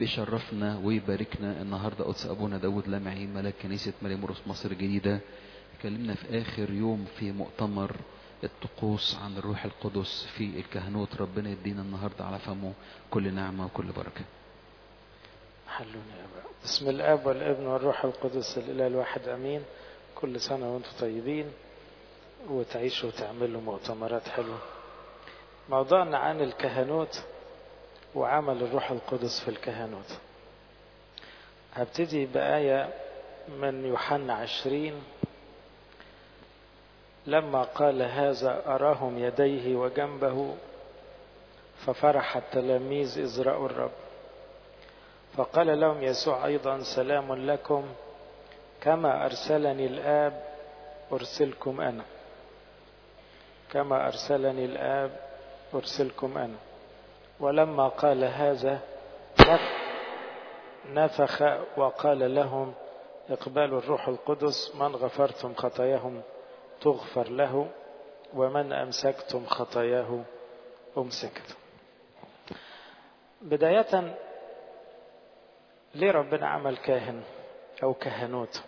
بيشرفنا ويباركنا النهاردة قدس أبونا داود لمعين ملاك كنيسة مريموروس مصر الجديدة. اتكلمنا في آخر يوم في مؤتمر الطقوس عن الروح القدس في الكهنوت. ربنا يدينا النهاردة على فمه كل نعمة وكل بركة. حلوني يا أبا. بسم الآب والابن والروح القدس الإله الواحد أمين. كل سنة وأنتم طيبين وتعيشوا وتعملوا مؤتمرات حلوة. موضوعنا عن الكهنوت وعمل الروح القدس في الكهنوت. هبتدي بآية من يوحنا عشرين. لما قال هذا أراهم يديه وجنبه ففرح التلاميذ إذ رأوا الرب. فقال لهم يسوع أيضا سلام لكم كما أرسلني الآب أرسلكم أنا. كما أرسلني الآب أرسلكم أنا. ولما قال هذا نفخ وقال لهم اقبلوا الروح القدس من غفرتم خطاياهم تغفر له ومن أمسكتم خطاياه أمسكت بداية ليه ربنا عمل كاهن أو كهنوت.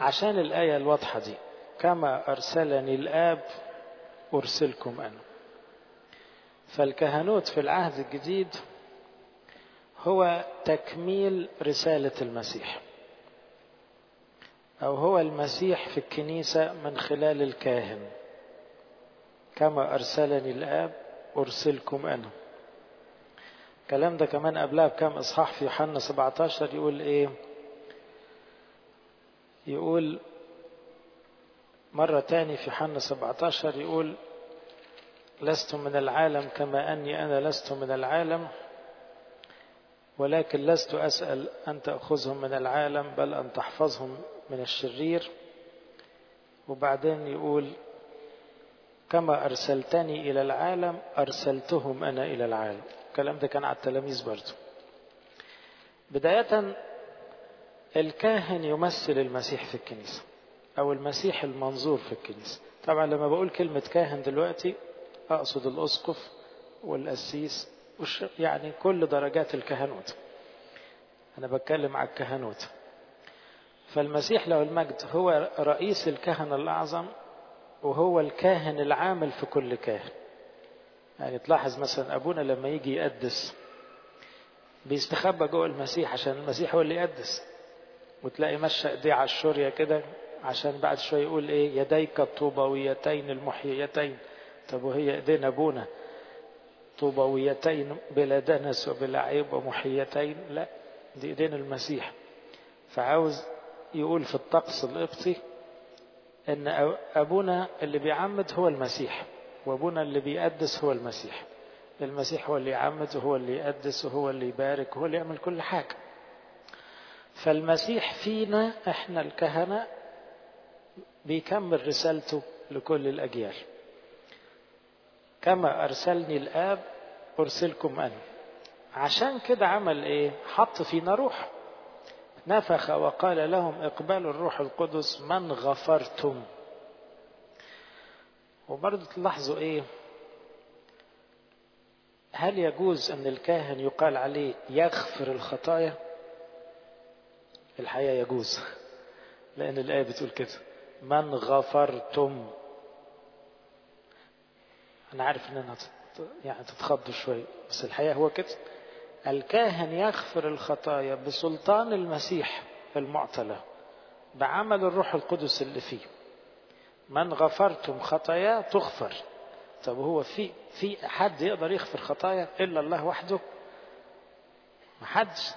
عشان الآية الواضحة دي كما أرسلني الآب أرسلكم أنا. فالكهنوت في العهد الجديد هو تكميل رسالة المسيح أو هو المسيح في الكنيسة من خلال الكاهن. كما أرسلني الآب أرسلكم أنا. الكلام ده كمان قبلها بكام إصحاح في يوحنا 17 يقول إيه؟ يقول مرة تاني في يوحنا 17 يقول لست من العالم كما أني أنا لست من العالم ولكن لست أسأل أن تأخذهم من العالم بل أن تحفظهم من الشرير. وبعدين يقول كما أرسلتني إلى العالم أرسلتهم أنا إلى العالم. الكلام ده كان على التلاميذ برضه بداية الكاهن يمثل المسيح في الكنيسة أو المسيح المنظور في الكنيسة. طبعا لما بقول كلمة كاهن دلوقتي أقصد الأسقف والقسيس يعني كل درجات الكهنوت. أنا بتكلم على الكهنوت. فالمسيح له المجد هو رئيس الكهنة الأعظم وهو الكاهن العامل في كل كاهن. يعني تلاحظ مثلا أبونا لما يجي يقدس بيستخبى جوه المسيح عشان المسيح هو اللي يقدس. وتلاقي مشى إيديه على الشورية كده عشان بعد شوية يقول إيه؟ يديك الطوبويتين المحييتين طب وهي ايدين ابونا طوبويتين بلا دنس وبلا عيب ومحيتين. لا دي ايدين المسيح. فعاوز يقول في الطقس القبطي إن أبونا اللي بيعمد هو المسيح وأبونا اللي بيقدس هو المسيح. المسيح هو اللي يعمد وهو اللي يقدس وهو اللي يبارك وهو اللي يعمل كل حاجة. فالمسيح فينا إحنا الكهنة بيكمل رسالته لكل الأجيال. كما أرسلني الآب أرسلكم أنا. عشان كده عمل إيه؟ حط فينا روح. نفخ وقال لهم إقبلوا الروح القدس من غفرتم. وبرضه تلاحظوا إيه؟ هل يجوز أن الكاهن يقال عليه يغفر الخطايا الحقيقة يجوز لأن الآية بتقول كده. من غفرتم أنا عارف ان أنا يعني تتخضوا شوية بس الحقيقة هو كده. الكاهن يغفر الخطايا بسلطان المسيح المعطى له بعمل الروح القدس اللي فيه. من غفرتم خطاياه تغفر. طب هو في في حد يقدر يغفر خطايا إلا الله وحده؟ ما حدش.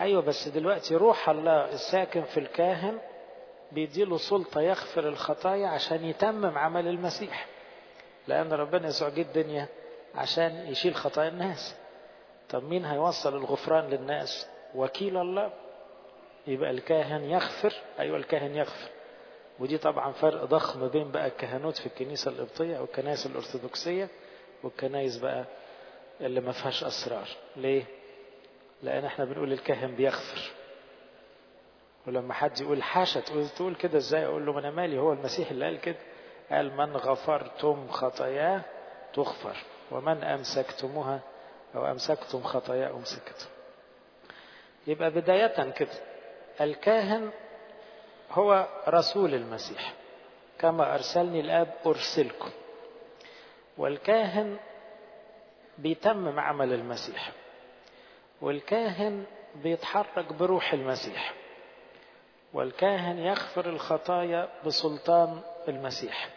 أيوه بس دلوقتي روح الله الساكن في الكاهن بيديله سلطة يغفر الخطايا عشان يتمم عمل المسيح. لأن ربنا يسوع جه الدنيا عشان يشيل خطايا الناس. طب مين هيوصل الغفران للناس؟ وكيل الله. يبقى الكاهن يغفر. أيوة الكاهن يغفر. ودي طبعا فرق ضخم بين بقى الكهنوت في الكنيسة القبطية أو الكنائس الأرثوذكسية والكنائس بقى اللي ما فيهاش أسرار. ليه؟ لأن إحنا بنقول الكاهن بيغفر. ولما حد يقول حاشا تقول تقول كده إزاي؟ أقول له ما أنا مالي هو المسيح اللي قال كده. قال من غفرتم خطاياه تغفر ومن أمسكتموها أو أمسكتم خطايا أمسكتم يبقى بداية كده. الكاهن هو رسول المسيح كما أرسلني الآب أرسلكم. والكاهن بيتمم عمل المسيح والكاهن بيتحرك بروح المسيح والكاهن يغفر الخطايا بسلطان المسيح.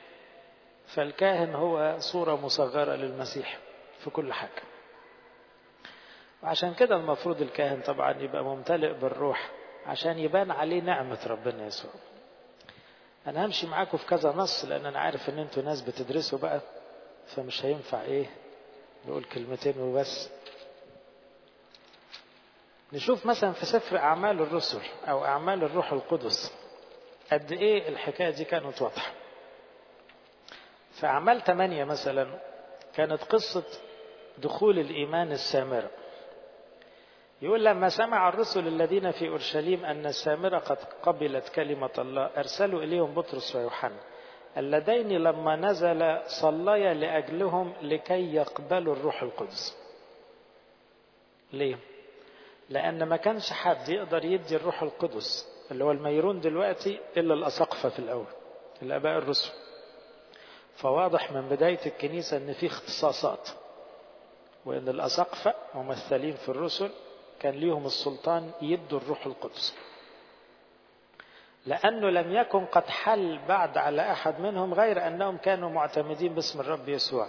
فالكاهن هو صورة مصغرة للمسيح في كل حاجة. وعشان كده المفروض الكاهن طبعا يبقى ممتلئ بالروح عشان يبان عليه نعمة ربنا يسوع. أنا همشي معاكم في كذا نص لأن أنا عارف إن أنتوا ناس بتدرسوا بقى فمش هينفع إيه نقول كلمتين وبس. نشوف مثلا في سفر أعمال الرسل أو أعمال الروح القدس قد إيه الحكاية دي كانت واضحة. في أعمال ثمانية مثلا كانت قصة دخول الإيمان السامرة. يقول لما سمع الرسل الذين في أورشليم أن السامرة قد قبلت كلمة الله أرسلوا إليهم بطرس ويوحنا اللذين لما نزل صليا لأجلهم لكي يقبلوا الروح القدس. ليه؟ لأن ما كانش حد يقدر يدي الروح القدس اللي هو الميرون دلوقتي إلا الأساقفة في الأول الآباء الرسل. فواضح من بداية الكنيسة أن في اختصاصات وأن الأساقفة ممثلين في الرسل كان ليهم السلطان يدوا الروح القدس. لأنه لم يكن قد حل بعد على أحد منهم غير أنهم كانوا معتمدين باسم الرب يسوع.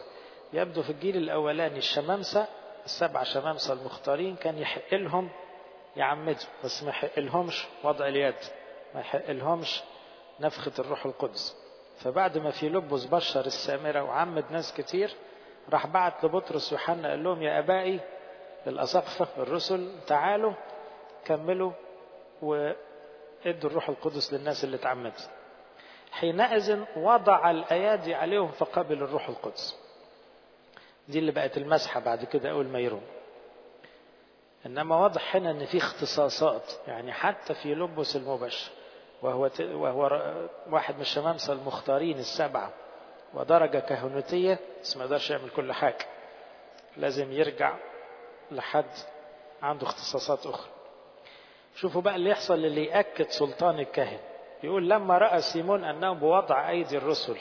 يبدو في الجيل الأولاني الشمامسة السبع شمامسة المختارين كان يحق لهم يعمدوا بس ما يحق لهمش وضع اليد ما يحق لهمش نفخة الروح القدس. فبعد ما في لبس بشر السامرة وعمد ناس كتير راح بعت لبطرس ويوحنا قال لهم يا أبائي الأساقفة الرسل تعالوا كملوا وادوا الروح القدس للناس اللي اتعمدت حينئذ وضع الأيادي عليهم فقبل الروح القدس. دي اللي بقت المسحة بعد كده أول ما يروم. إنما واضح هنا إن في اختصاصات يعني حتى في لبس المبشر. وهو وهو واحد من الشمامسة المختارين السبعة. ودرجة كهنوتية بس ما يقدرش يعمل كل حاجة. لازم يرجع لحد عنده اختصاصات أخرى. شوفوا بقى اللي يحصل اللي يأكد سلطان الكاهن. يقول لما رأى سيمون أنه بوضع أيدي الرسل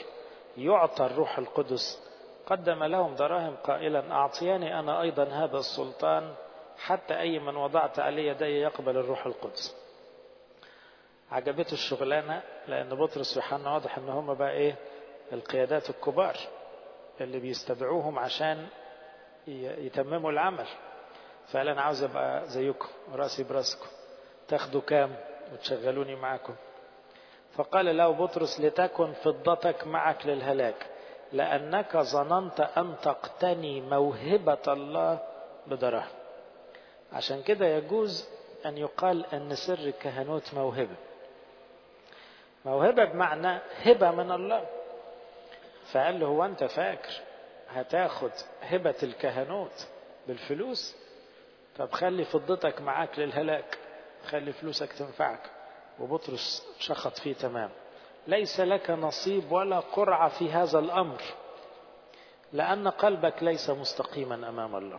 يعطى الروح القدس قدم لهم دراهم قائلا أعطياني أنا أيضا هذا السلطان حتى أي من وضعت عليه يدي يقبل الروح القدس. عجبته الشغلانة لأن بطرس ويوحنا واضح أن هم بقى إيه؟ القيادات الكبار اللي بيستدعوهم عشان يتمموا العمل. فقال أنا عاوز أبقى زيكم رأسي برأسكم. تاخدوا كام وتشغلوني معاكم. فقال له بطرس لتكن فضتك معك للهلاك لأنك ظننت أن تقتني موهبة الله بدراهم عشان كده يجوز أن يقال أن سر الكهنوت موهبة. موهبة بمعنى هبة من الله. فقال له هو أنت فاكر هتاخد هبة الكهنوت بالفلوس؟ طب خلي فضتك معاك للهلاك خلي فلوسك تنفعك. وبطرس شخط فيه تمام. ليس لك نصيب ولا قرعة في هذا الأمر لأن قلبك ليس مستقيما أمام الله.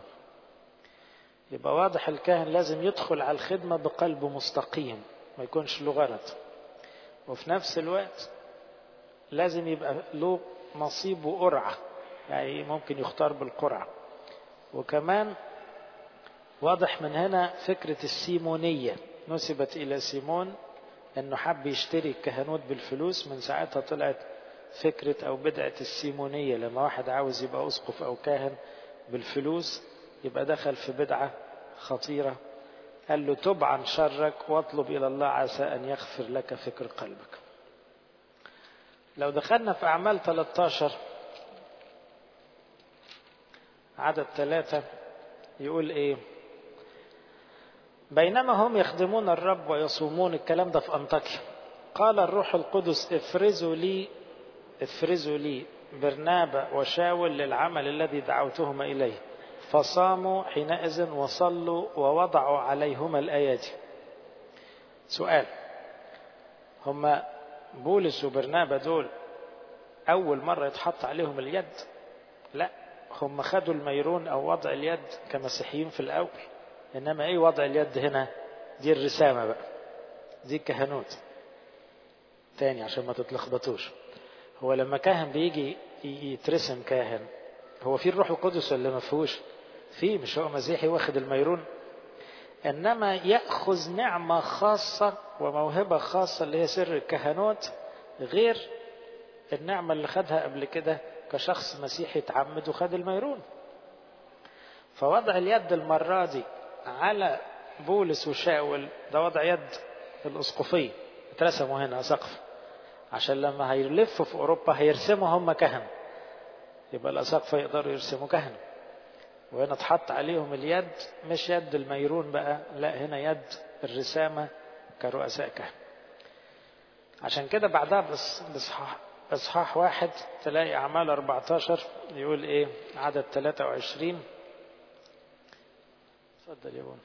يبقى واضح الكاهن لازم يدخل على الخدمة بقلب مستقيم ما يكونش له غرض. وفي نفس الوقت لازم يبقى له نصيب وقرعة. يعني ممكن يختار بالقرعة. وكمان واضح من هنا فكرة السيمونية. نسبت إلى سيمون أنه حب يشتري الكهنوت بالفلوس. من ساعتها طلعت فكرة أو بدعة السيمونية. لما واحد عاوز يبقى أسقف أو كاهن بالفلوس يبقى دخل في بدعة خطيرة. قال له تب عن شرك واطلب إلى الله عسى أن يغفر لك فكر قلبك. لو دخلنا في أعمال 13 عدد ثلاثة يقول إيه؟ بينما هم يخدمون الرب ويصومون الكلام ده في أنطاكيا. قال الروح القدس افرزوا لي افرزوا لي برنابا وشاول للعمل الذي دعوتهما إليه. فصاموا حينئذ وصلوا ووضعوا عليهما الأيادي سؤال. هما بولس وبرنابا دول أول مرة يتحط عليهم اليد؟ لا. هم خدوا الميرون أو وضع اليد كمسيحيين في الأول. إنما إيه وضع اليد هنا؟ دي الرسامة بقى. دي الكهنوت. تاني عشان ما تتلخبطوش. هو لما كاهن بيجي يترسم كاهن هو في الروح القدس ولا ما فيهوش؟ في مش هو مسيحي واخد الميرون إنما يأخذ نعمة خاصة وموهبة خاصة اللي هي سر الكهنوت غير النعمة اللي خدها قبل كده كشخص مسيحي اتعمد وخد الميرون. فوضع اليد المرة دي على بولس وشاول ده وضع يد الأسقفية اترسموا هنا سقف. عشان لما هيلفوا في أوروبا هيرسموا هم كهنة. يبقى الاساقفه يقدروا يرسموا كهنة. وهنا اتحط عليهم اليد مش يد الميرون بقى لا هنا يد الرسامة كرؤساء كهنة عشان كده بعدها بإصحاح إصحاح واحد تلاقي أعمال 14 يقول إيه؟ عدد 23 اتفضل يا بون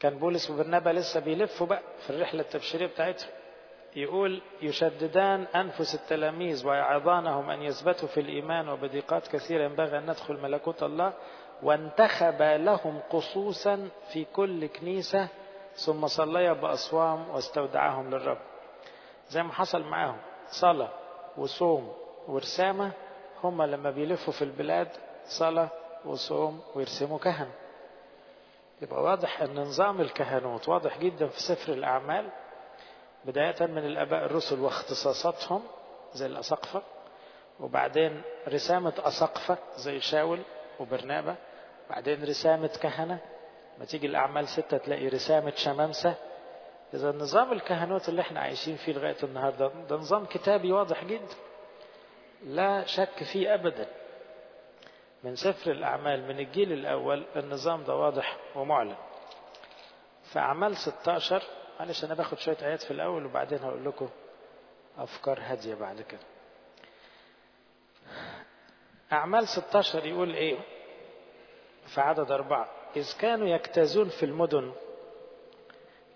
كان بولس وبرنابا لسه بيلفوا بقى في الرحلة التبشيرية بتاعتهم. يقول يشددان أنفس التلاميذ ويعظانهم أن يثبتوا في الإيمان وبضيقات كثيرة ينبغي أن ندخل ملكوت الله وانتخب لهم قصوصا في كل كنيسة ثم صليا بأصوام واستودعهم للرب. زي ما حصل معاهم صلاة وصوم ورسامة هم لما بيلفوا في البلاد صلاة وصوم ويرسموا كهنة. يبقى واضح أن نظام الكهنوت واضح جدا في سفر الأعمال بداية من الآباء الرسل واختصاصاتهم زي الأسقفة وبعدين رسامة أسقفة زي شاول وبرنابة بعدين رسامة كهنة. ما تيجي الأعمال ستة تلاقي رسامة شمامسة. إذا نظام الكهنوت اللي إحنا عايشين فيه لغاية النهاردة ده نظام كتابي واضح جدا. لا شك فيه أبدا. من سفر الأعمال من الجيل الأول النظام ده واضح ومعلن. في أعمال 16 معلش أنا باخد شوية آيات في الأول وبعدين هقول لكم أفكار هادية بعد كده. أعمال 16 يقول إيه؟ في عدد أربعة. إذ كانوا يجتازون في المدن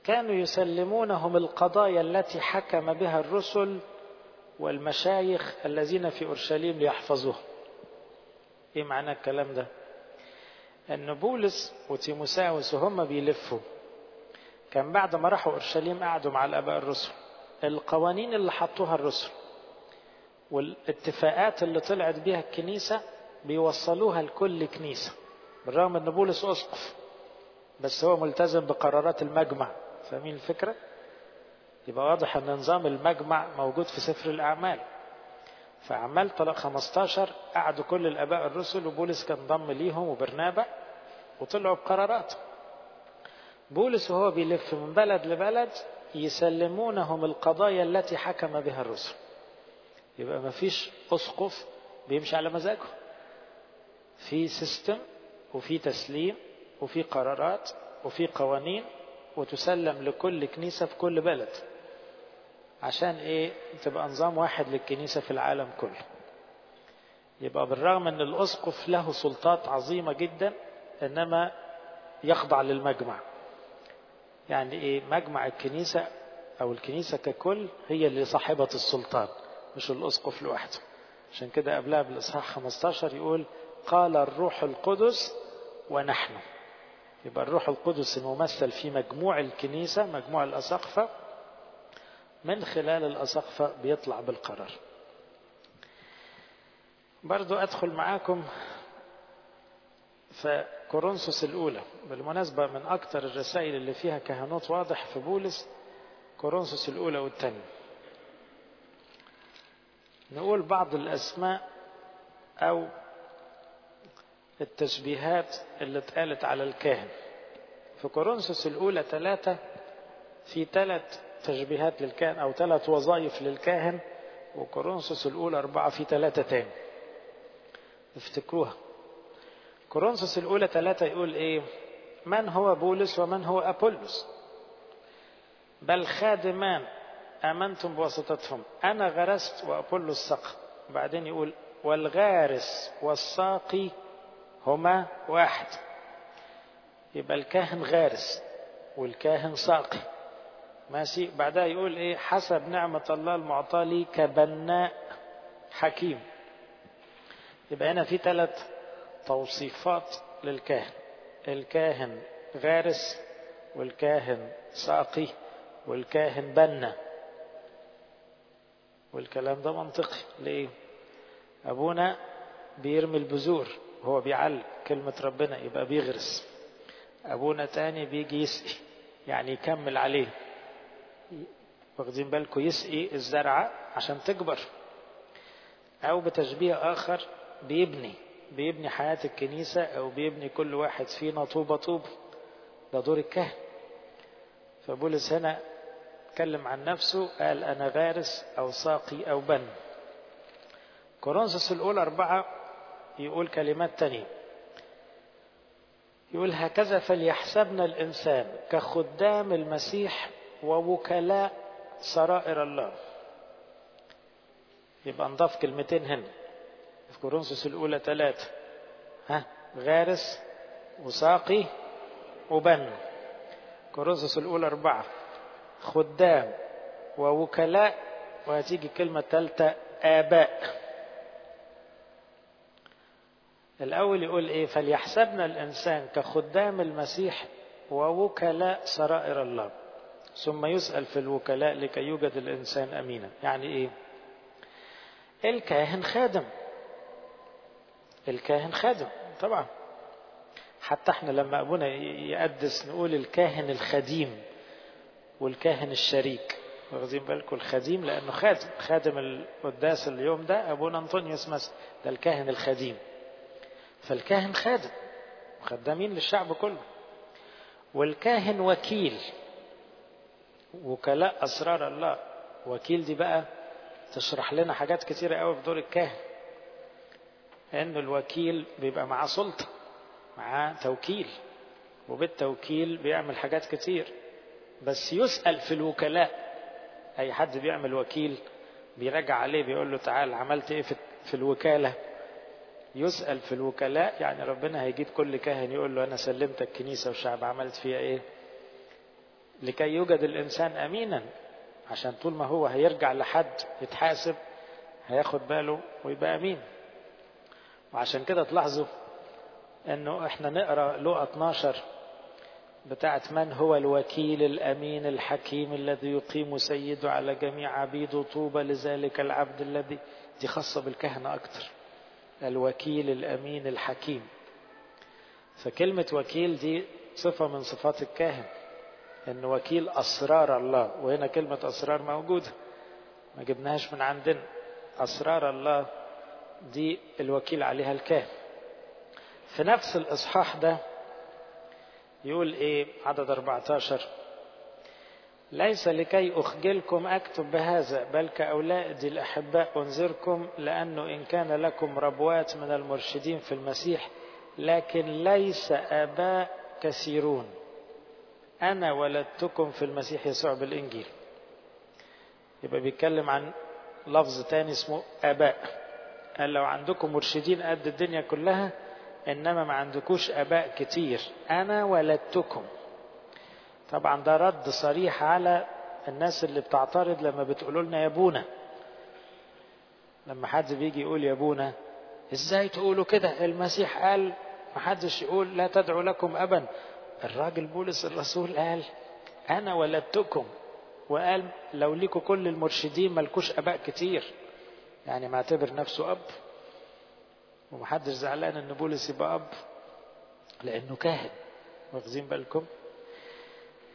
كانوا يسلمونهم القضايا التي حكم بها الرسل والمشايخ الذين في أورشليم ليحفظوها. إيه معنى الكلام ده؟ أن بولس وتيموساوس وهم بيلفوا. كان بعد ما راحوا أورشليم قعدوا مع الآباء الرسل. القوانين اللي حطوها الرسل والاتفاقات اللي طلعت بيها الكنيسة بيوصلوها لكل كنيسة بالرغم إن بولس أسقف بس هو ملتزم بقرارات المجمع. فاهمين الفكرة؟ يبقى واضح إن نظام المجمع موجود في سفر الأعمال. فأعمال طلق 15 قعدوا كل الآباء الرسل وبولس كان ضم ليهم وبرنابا وطلعوا بقرارات بولس وهو بيلف من بلد لبلد يسلمونهم القضايا التي حكم بها الرسل. يبقى ما فيش أسقف بيمشي على مزاجه في سيستم وفي تسليم وفي قرارات وفي قوانين وتسلم لكل كنيسة في كل بلد. عشان إيه؟ تبقى نظام واحد للكنيسة في العالم كله. يبقى بالرغم إن الأسقف له سلطات عظيمة جدا إنما يخضع للمجمع. يعني إيه مجمع الكنيسة أو الكنيسة ككل هي اللي صاحبة السلطان مش الأسقف لوحده. عشان كده قبلها بالإصحاح 15 يقول قال الروح القدس ونحن. يبقى الروح القدس الممثل في مجموع الكنيسة مجموع الأسقفة من خلال الأسقفة بيطلع بالقرار. برضو أدخل معاكم في كورنثوس الأولى. بالمناسبة من أكثر الرسائل اللي فيها كهنوت واضح في بولس كورنثوس الأولى والثانية. نقول بعض الأسماء أو التشبيهات اللي اتقالت على الكاهن. في كورنثوس الأولى ثلاثة في ثلاث تشبيهات للكاهن أو ثلاث وظائف للكاهن وكورنثوس الأولى أربعة في ثلاثة تاني. افتكروها. كورنثوس الأولى ثلاثة يقول إيه؟ من هو بولس ومن هو أبولس؟ بل خادمان آمنتم بواسطتهم أنا غرست وأبولس سقى. بعدين يقول والغارس والساقي هما واحد. يبقى الكاهن غارس والكاهن ساقي. ماشي؟ بعدها يقول إيه؟ حسب نعمة الله المعطاة لي كبناء حكيم. يبقى هنا في ثلاث توصيفات للكاهن. الكاهن غارس والكاهن ساقي والكاهن بنى والكلام ده منطقي. ليه؟ أبونا بيرمي البذور هو بيعلم كلمة ربنا يبقى بيغرس. أبونا تاني بيجي يسقي يعني يكمل عليه. واخدين بالكم يسقي الزرعة عشان تكبر. أو بتشبيه آخر بيبني. بيبني حياة الكنيسة أو بيبني كل واحد فينا طوبة طوبة ده دور الكهن. فبولس هنا اتكلم عن نفسه قال أنا غارس أو ساقي أو بن. كورنثوس الأولى أربعة يقول كلمات تانية. يقول هكذا فليحسبنا الإنسان كخدام المسيح ووكلاء سرائر الله. يبقى نضاف كلمتين هنا. في كورنثوس الأولى ثلاثة. ها؟ غارس وساقي وبن. كورنثوس الأولى أربعة. خدام. ووكلاء. وهتيجي كلمة ثالثة آباء. الأول يقول إيه؟ فليحسبنا الإنسان كخدام المسيح ووكلاء سرائر الله. ثم يسأل في الوكلاء لكي يوجد الإنسان أمينا. يعني إيه؟ الكاهن خادم. الكاهن خادم طبعا. حتى إحنا لما أبونا يقدس نقول الكاهن الخديم والكاهن الشريك. واخدين بالكم؟ الخديم لأنه خادم. خادم القداس اليوم ده أبونا أنطونيوس مثلا. ده الكاهن الخديم. فالكاهن خادم. خدامين للشعب كله. والكاهن وكيل. وكلاء أسرار الله. وكيل دي بقى تشرح لنا حاجات كتيرة قوي في دور الكاهن. ان الوكيل بيبقى معاه سلطة معاه توكيل وبالتوكيل بيعمل حاجات كتير. بس يسأل في الوكلاء أي حد بيعمل وكيل بيرجع عليه بيقول له تعال عملت إيه في الوكالة؟ يسأل في الوكلاء يعني ربنا هيجيب كل كاهن يقول له أنا سلمت الكنيسة والشعب عملت فيها إيه؟ لكي يوجد الإنسان أمينا عشان طول ما هو هيرجع لحد يتحاسب هياخد باله ويبقى أمين. وعشان كده تلاحظوا إنه إحنا نقرأ لقى 12 بتاعت من هو الوكيل الأمين الحكيم الذي يقيم سيده على جميع عبيده طوبى لذلك العبد الذي دي خاصة بالكهنة أكتر الوكيل الأمين الحكيم. فكلمة وكيل دي صفة من صفات الكاهن إن وكيل أسرار الله وهنا كلمة أسرار موجودة ما جبناهاش من عندنا أسرار الله دي الوكيل عليها الكاهن. في نفس الإصحاح ده يقول إيه؟ عدد 14 ليس لكي أخجلكم أكتب بهذا بل كأولادي الأحباء أنذركم لأنه إن كان لكم ربوات من المرشدين في المسيح لكن ليس آباء كثيرون. أنا ولدتكم في المسيح يسوع بالإنجيل. يبقى بيتكلم عن لفظ تاني اسمه آباء. قال لو عندكم مرشدين قد الدنيا كلها إنما ما عندكوش آباء كتير. أنا ولدتكم. طبعا ده رد صريح على الناس اللي بتعترض لما بتقولوا لنا يا ابونا لما حد بيجي يقول يا ابونا إزاي تقولوا كده؟ المسيح قال ما حدش يقول لا تدعو لكم ابا. الراجل بولس الرسول قال أنا ولدتكم. وقال لو ليكوا كل المرشدين ملكوش آباء كتير. يعني معتبر نفسه أب ومحدش زعلان إن بولس يبقى أب لأنه كاهن. واخذين بالكم؟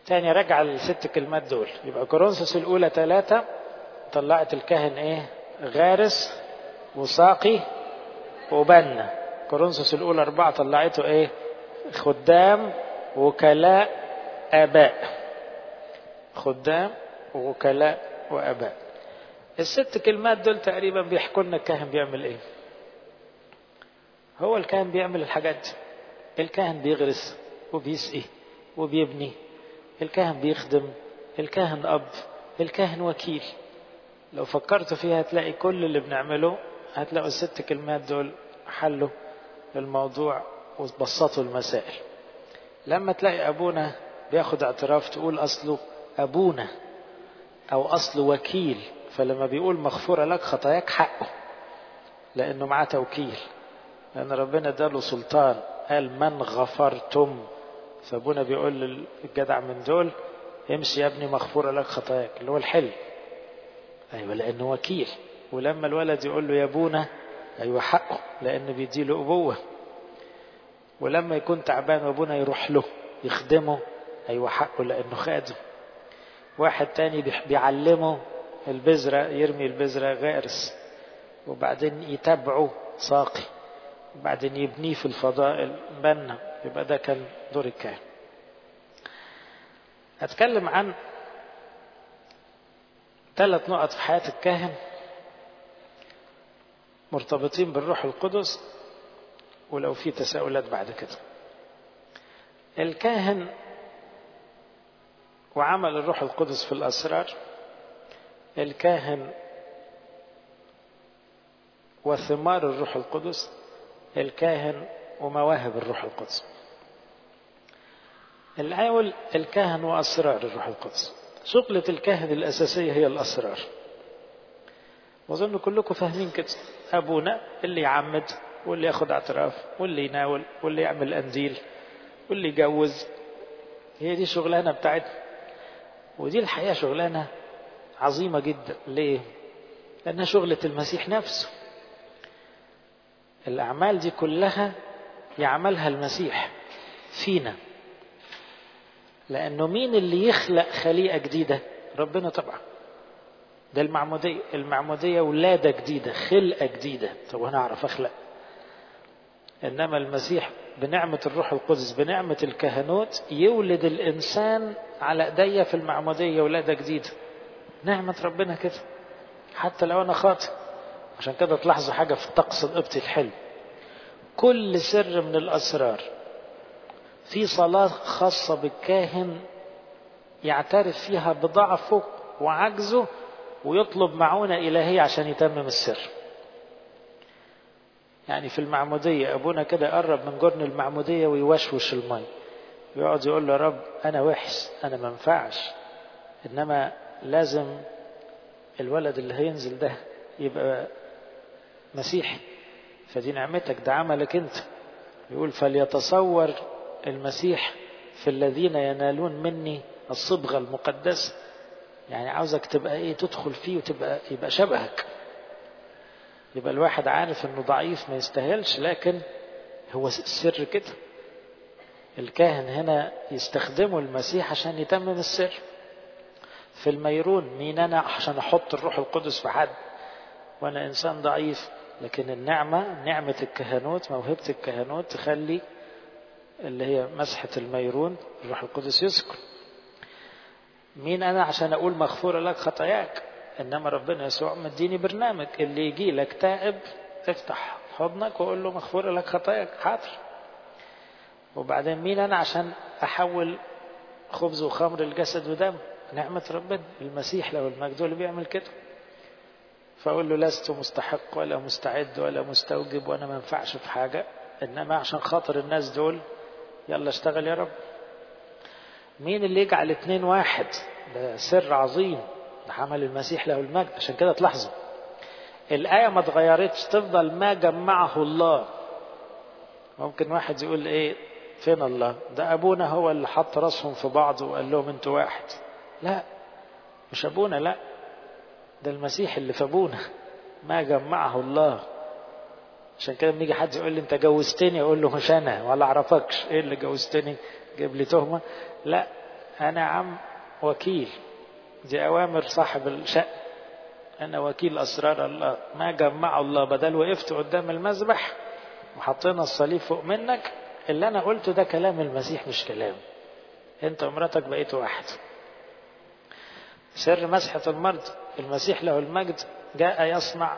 تاني رجع الست كلمات دول. يبقى كورنثوس الأولى ثلاثة طلعت الكاهن إيه؟ غارس وساقي وبنى كورنثوس الأولى أربعة طلعته إيه؟ خدام وكلاء آباء. خدام ووكلاء وآباء. الست كلمات دول تقريبا بيحكوا لنا الكاهن بيعمل إيه. هو الكاهن بيعمل الحاجات دي. الكاهن بيغرس وبيسقي وبيبني. الكاهن بيخدم. الكاهن أب. الكاهن وكيل. لو فكرت فيها هتلاقي كل اللي بنعمله هتلاقوا الست كلمات دول حلوا الموضوع وبسطوا المسائل. لما تلاقي أبونا بياخد اعتراف تقول أصله أبونا أو اصله وكيل فلما بيقول مغفورة لك خطاياك حقه لأنه معاه توكيل. لأن ربنا اداله سلطان قال من غفرتم؟ فابونا بيقول للجدع من دول امشي يا ابني مغفورة لك خطاياك اللي هو الحلم. أيوة لأنه وكيل. ولما الولد يقول له يا أبونا أيوة حقه لأن بيديله أبوة. ولما يكون تعبان وأبونا يروح له يخدمه أيوة حقه لأنه خادم. واحد تاني بيعلمه البذرة يرمي البذرة غارس وبعدين يتابعه ساقي وبعدين يبنيه في الفضائل بنا يبقى ده كان دور الكاهن. أتكلم عن ثلاث نقط في حياة الكاهن مرتبطين بالروح القدس ولو في تساؤلات بعد كده. الكاهن وعمل الروح القدس في الأسرار الكاهن وثمار الروح القدس الكاهن ومواهب الروح القدس. الأول الكاهن وأسرار الروح القدس. شغلة الكاهن الأساسية هي الأسرار. وأظن كلكم فاهمين كده. أبونا اللي يعمد واللي ياخد اعتراف واللي يناول واللي يعمل أنديل واللي يجوز. هي دي شغلانة بتاعتنا. ودي الحقيقة شغلانة عظيمة جدا. ليه؟ لأنها شغلة المسيح نفسه. الأعمال دي كلها يعملها المسيح فينا. لأنه مين اللي يخلق خليقة جديدة؟ ربنا طبعا. ده المعمودية المعمودية ولادة جديدة خلقة جديدة. طب أنا أعرف أخلق. إنما المسيح بنعمة الروح القدس بنعمة الكهنوت يولد الإنسان على إيديا في المعمودية ولادة جديدة. نعمة ربنا كده. حتى لو أنا خاطئ. عشان كده تلاحظوا حاجة في الطقس القبطي الحلو كل سر من الأسرار. في صلاة خاصة بالكاهن يعترف فيها بضعفه وعجزه ويطلب معونة إلهية عشان يتمم السر. يعني في المعمودية أبونا كده يقرب من جرن المعمودية ويوشوش المي. ويقعد يقول له رب أنا وحش أنا ما ينفعش إنما لازم الولد اللي هينزل ده يبقى مسيحي. فدي نعمتك ده عملك انت. يقول فليتصور المسيح في الذين ينالون مني الصبغة المقدسة يعني عاوزك تبقى إيه تدخل فيه وتبقى يبقى شبهك. يبقى الواحد عارف انه ضعيف ما يستاهلش لكن هو السر كده. الكاهن هنا يستخدمه المسيح عشان يتمم السر. في الميرون مين أنا عشان أحط الروح القدس في حد؟ وأنا إنسان ضعيف. لكن النعمة نعمة الكهنوت موهبة الكهنوت تخلي اللي هي مسحة الميرون الروح القدس يسكن. مين أنا عشان أقول مغفورة لك خطاياك؟ إنما ربنا يسوع مديني برنامج اللي يجي لك تائب افتح حضنك وقول له مغفورة لك خطاياك. حاضر. وبعدين مين أنا عشان أحول خبز وخمر الجسد ودم؟ نعمة ربنا المسيح لو المجد اللي بيعمل كده. فأقول له لست مستحق ولا مستعد ولا مستوجب وأنا ما ينفعش في حاجة إنما عشان خاطر الناس دول يلا اشتغل يا رب. مين اللي يجعل اتنين واحد؟ ده سر عظيم ده عمل المسيح له المجد. عشان كده تلاحظوا الآية ما اتغيرتش تفضل ما جمعه الله. ممكن واحد يقول إيه؟ فين الله؟ ده أبونا هو اللي حط راسهم في بعض وقال لهم أنتوا واحد. لا. مش أبونا لا. ده المسيح اللي في أبونا ما جمعه الله. عشان كده لما يجي حد يقول لي انت جوزتني أقول له مش أنا ولا اعرفكش. إيه اللي جوزتني؟ جاب لي تهمة. لا أنا عم وكيل. دي اوامر صاحب الشأن. أنا وكيل اسرار الله. ما جمع الله. بدل وقفت قدام المذبح وحطينا الصليب فوق منك اللي أنا قلته ده كلام المسيح مش كلام. انت ومراتك بقيتوا واحد. سر مسحة المرض. المسيح له المجد جاء يصنع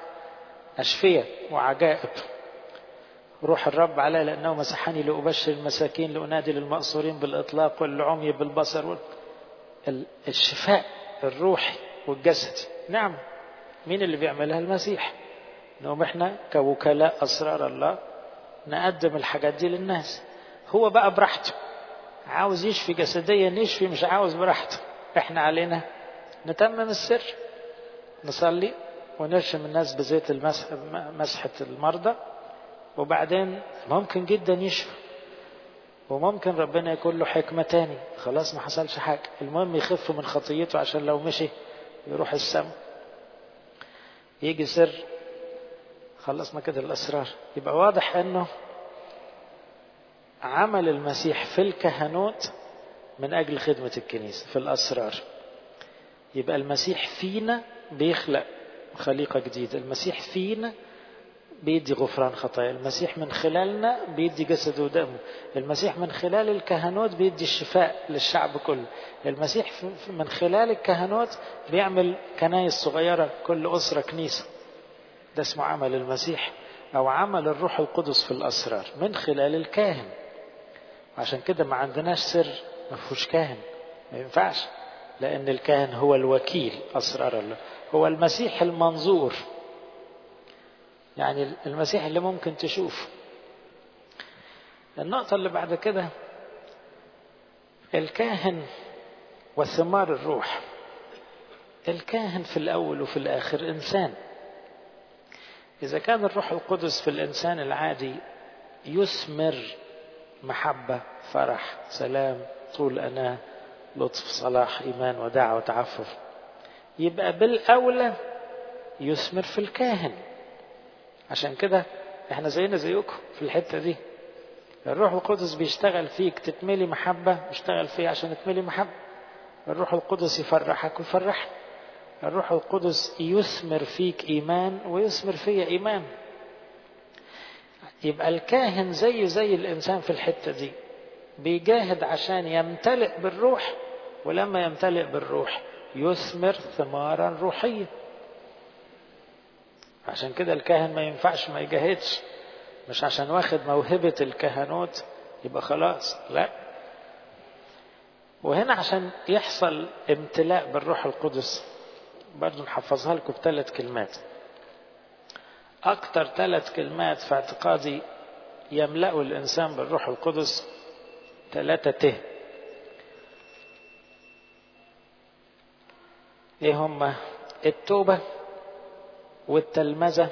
أشفية وعجائب. روح الرب علي لأنه مسحني لأبشر المساكين لأنادي للمأسورين بالإطلاق والعمي بالبصر الشفاء الروحي والجسدي نعم مين اللي بيعملها؟ المسيح. نقوم إحنا كوكلاء أسرار الله نقدم الحاجات دي للناس. هو بقى براحته. عاوز يشفي جسديا يشفي مش عاوز براحته. إحنا علينا نتمم السر نصلي ونرشم الناس بزيت المسح مسحة المرضى وبعدين ممكن جدا يشفى وممكن ربنا يكون له حكمة تاني خلاص ما حصلش حاجة. المهم يخف من خطيته عشان لو مشي يروح السماء. يجي سر خلصنا كده الأسرار. يبقى واضح أنه عمل المسيح في الكهنوت من أجل خدمة الكنيسة في الأسرار. يبقى المسيح فينا بيخلق خليقة جديدة. المسيح فينا بيدي غفران خطايا. المسيح من خلالنا بيدي جسده ودمه. المسيح من خلال الكهنوت بيدي الشفاء للشعب كله. المسيح من خلال الكهنوت بيعمل كنايس صغيرة كل أسرة كنيسة. ده اسمه عمل المسيح أو عمل الروح القدس في الأسرار من خلال الكاهن. عشان كده ما عندناش سر ما فيهوش كاهن. ما ينفعش. لأن الكاهن هو الوكيل أسرار الله. هو المسيح المنظور. يعني المسيح اللي ممكن تشوفه. النقطة اللي بعد كده الكاهن وثمار الروح. الكاهن في الأول وفي الآخر إنسان. إذا كان الروح القدس في الإنسان العادي يثمر محبة فرح سلام طول أنا لطف صلاح إيمان وداعة وتعفف. يبقى بالأولى يثمر في الكاهن. عشان كده إحنا زينا زيكم في الحتة دي. الروح القدس بيشتغل فيك تتملي محبة بيشتغل فيه عشان تتملي محبة. الروح القدس يفرحك ويفرحك الروح القدس يثمر فيك إيمان ويثمر فيا إيمان. يبقى الكاهن زيه زي الإنسان في الحتة دي. بيجاهد عشان يمتلئ بالروح ولما يمتلئ بالروح يثمر ثمارا روحية. عشان كده الكاهن ما ينفعش ما يجاهدش مش عشان واخد موهبة الكهنوت يبقى خلاص لا. وهنا عشان يحصل امتلاء بالروح القدس برضو نحفظها لكم بثلاث كلمات. أكتر ثلاث كلمات في اعتقادي يملأوا الإنسان بالروح القدس ثلاثة ت. إيه هما التوبة والتلمذة